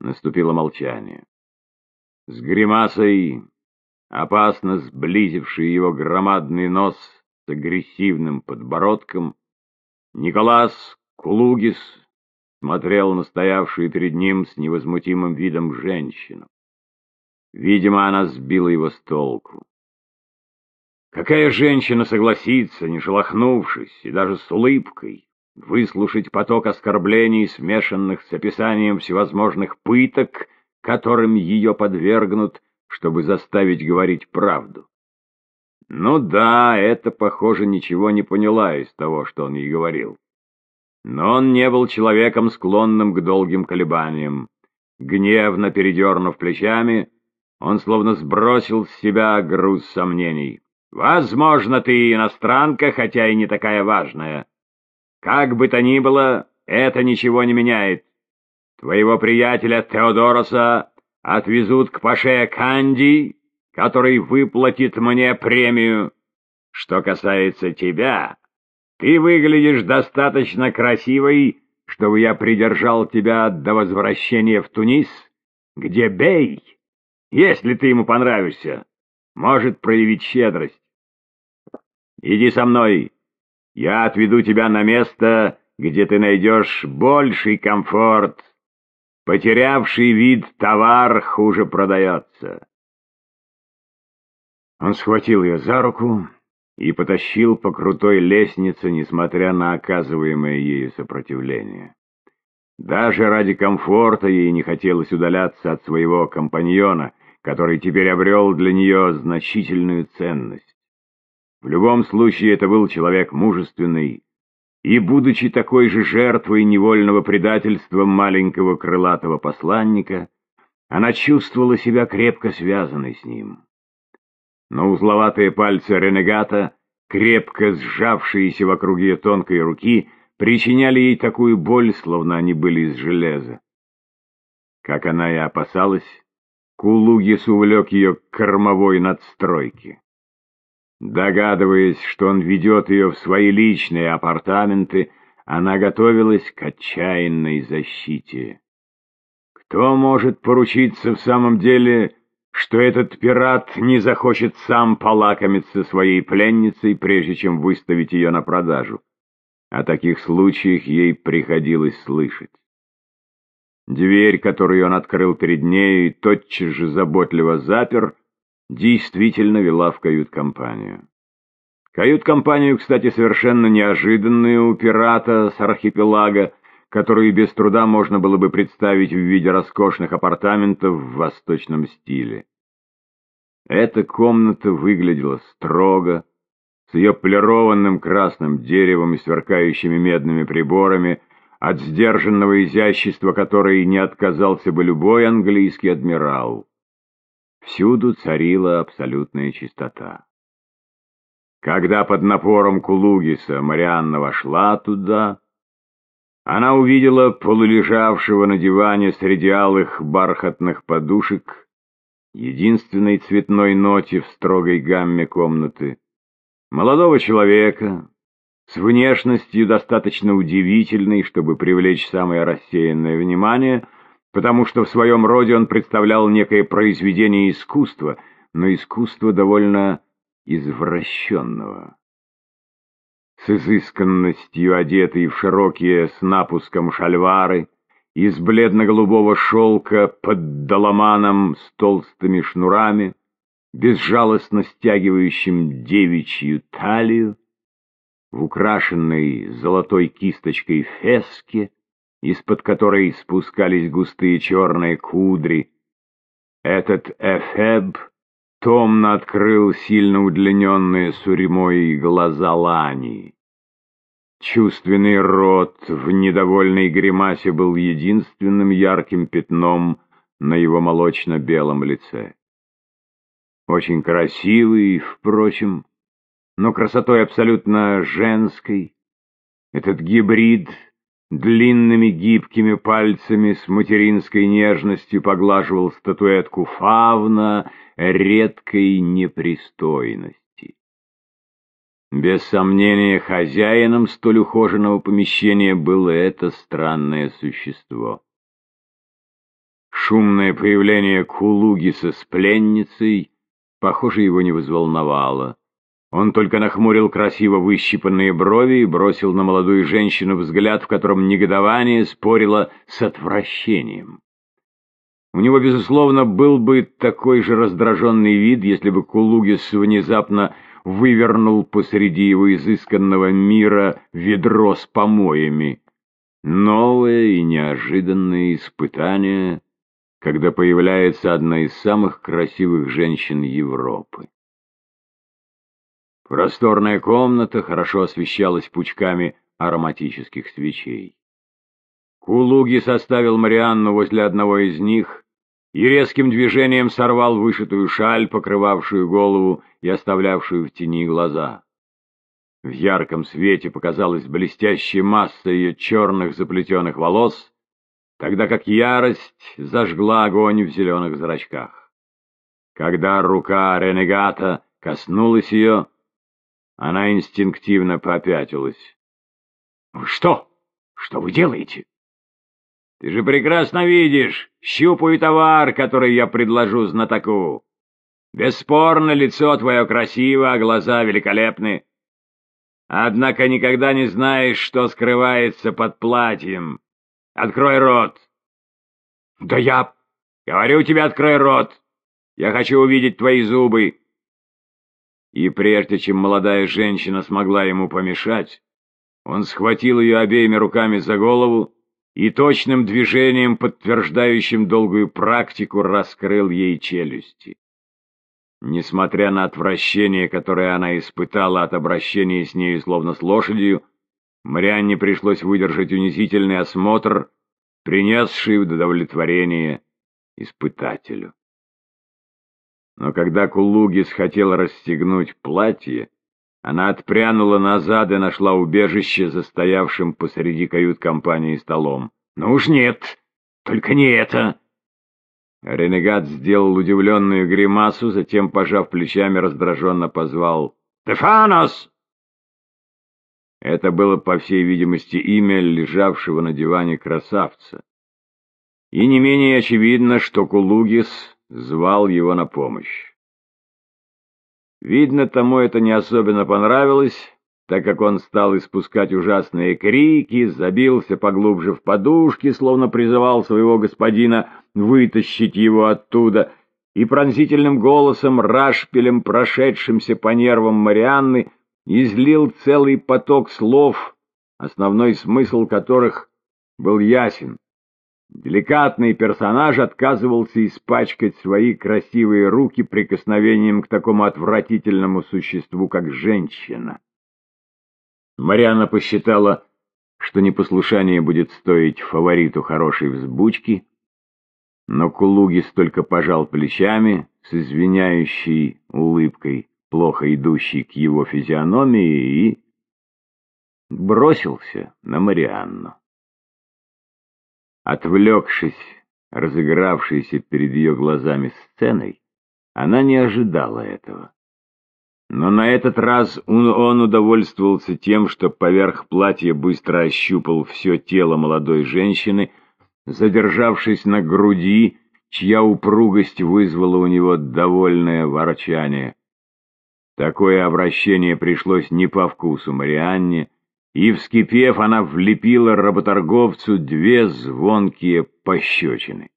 Наступило молчание. С гримасой, опасно сблизивший его громадный нос с агрессивным подбородком, Николас Кулугис смотрел на стоявшую перед ним с невозмутимым видом женщину. Видимо, она сбила его с толку. Какая женщина согласится, не шелохнувшись и даже с улыбкой, выслушать поток оскорблений, смешанных с описанием всевозможных пыток, которым ее подвергнут, чтобы заставить говорить правду? Ну да, это, похоже, ничего не поняла из того, что он ей говорил. Но он не был человеком, склонным к долгим колебаниям. Гневно передернув плечами, он словно сбросил с себя груз сомнений. Возможно, ты иностранка, хотя и не такая важная. Как бы то ни было, это ничего не меняет. Твоего приятеля Теодороса отвезут к Паше Канди, который выплатит мне премию. Что касается тебя, ты выглядишь достаточно красивой, чтобы я придержал тебя до возвращения в Тунис, где Бей, если ты ему понравишься, может проявить щедрость. Иди со мной. Я отведу тебя на место, где ты найдешь больший комфорт. Потерявший вид товар хуже продается. Он схватил ее за руку и потащил по крутой лестнице, несмотря на оказываемое ею сопротивление. Даже ради комфорта ей не хотелось удаляться от своего компаньона, который теперь обрел для нее значительную ценность. В любом случае это был человек мужественный, и, будучи такой же жертвой невольного предательства маленького крылатого посланника, она чувствовала себя крепко связанной с ним. Но узловатые пальцы ренегата, крепко сжавшиеся вокруг ее тонкой руки, причиняли ей такую боль, словно они были из железа. Как она и опасалась, Кулугис увлек ее к кормовой надстройке. Догадываясь, что он ведет ее в свои личные апартаменты, она готовилась к отчаянной защите. Кто может поручиться в самом деле, что этот пират не захочет сам полакомиться своей пленницей, прежде чем выставить ее на продажу? О таких случаях ей приходилось слышать. Дверь, которую он открыл перед и тотчас же заботливо запер, действительно вела в кают-компанию. Кают-компанию, кстати, совершенно неожиданную у пирата с архипелага, которую без труда можно было бы представить в виде роскошных апартаментов в восточном стиле. Эта комната выглядела строго, с ее полированным красным деревом и сверкающими медными приборами, от сдержанного изящества которой не отказался бы любой английский адмирал. Всюду царила абсолютная чистота. Когда под напором Кулугиса Марианна вошла туда, она увидела полулежавшего на диване среди алых бархатных подушек, единственной цветной ноте в строгой гамме комнаты, молодого человека с внешностью достаточно удивительной, чтобы привлечь самое рассеянное внимание — потому что в своем роде он представлял некое произведение искусства, но искусство довольно извращенного. С изысканностью одетый в широкие с напуском шальвары, из бледно-голубого шелка под доломаном с толстыми шнурами, безжалостно стягивающим девичью талию, в украшенной золотой кисточкой феске, из-под которой спускались густые черные кудри. Этот эфеб томно открыл сильно удлиненные суремой глаза Лани. Чувственный рот в недовольной гримасе был единственным ярким пятном на его молочно-белом лице. Очень красивый, впрочем, но красотой абсолютно женской. Этот гибрид — длинными гибкими пальцами с материнской нежностью поглаживал статуэтку фавна редкой непристойности. Без сомнения, хозяином столь ухоженного помещения было это странное существо. Шумное появление Кулугиса с пленницей, похоже, его не взволновало. Он только нахмурил красиво выщипанные брови и бросил на молодую женщину взгляд, в котором негодование спорило с отвращением. У него, безусловно, был бы такой же раздраженный вид, если бы Кулугис внезапно вывернул посреди его изысканного мира ведро с помоями. Новое и неожиданное испытание, когда появляется одна из самых красивых женщин Европы. Просторная комната хорошо освещалась пучками ароматических свечей. Кулуги составил Марианну возле одного из них и резким движением сорвал вышитую шаль, покрывавшую голову и оставлявшую в тени глаза. В ярком свете показалась блестящая масса ее черных заплетенных волос, тогда как ярость зажгла огонь в зеленых зрачках. Когда рука ренегата коснулась ее, она инстинктивно попятилась. — Что? Что вы делаете? — Ты же прекрасно видишь, щупаю товар, который я предложу знатоку. Бесспорно, лицо твое красиво, а глаза великолепны. Однако никогда не знаешь, что скрывается под платьем. Открой рот. Да я... Говорю тебе, открой рот. Я хочу увидеть твои зубы. И прежде чем молодая женщина смогла ему помешать, он схватил ее обеими руками за голову и точным движением, подтверждающим долгую практику, раскрыл ей челюсти. Несмотря на отвращение, которое она испытала от обращения с нею словно с лошадью, Марианне пришлось выдержать унизительный осмотр, принесший удовлетворение испытателю. Но когда Кулугис хотел расстегнуть платье, она отпрянула назад и нашла убежище за стоявшим посреди кают-компании столом. «Ну уж нет, только не это!» Ренегат сделал удивленную гримасу, затем, пожав плечами, раздраженно позвал «Стефанос!». Это было, по всей видимости, имя лежавшего на диване красавца. И не менее очевидно, что Кулугис звал его на помощь. Видно, тому это не особенно понравилось, так как он стал испускать ужасные крики, забился поглубже в подушки, словно призывал своего господина вытащить его оттуда, и пронзительным голосом, рашпилем, прошедшимся по нервам Марианны, излил целый поток слов, основной смысл которых был ясен. Деликатный персонаж отказывался испачкать свои красивые руки прикосновением к такому отвратительному существу, как женщина. Марианна посчитала, что непослушание будет стоить фавориту хорошей взбучки, но Кулугис только пожал плечами с извиняющей улыбкой, плохо идущей к его физиономии, и бросился на Марианну. Отвлекшись разыгравшейся перед ее глазами сценой, она не ожидала этого. Но на этот раз он удовольствовался тем, что поверх платья быстро ощупал все тело молодой женщины, задержавшись на груди, чья упругость вызвала у него довольное ворчание. Такое обращение пришлось не по вкусу Марианне, и, вскипев, она влепила работорговцу две звонкие пощечины.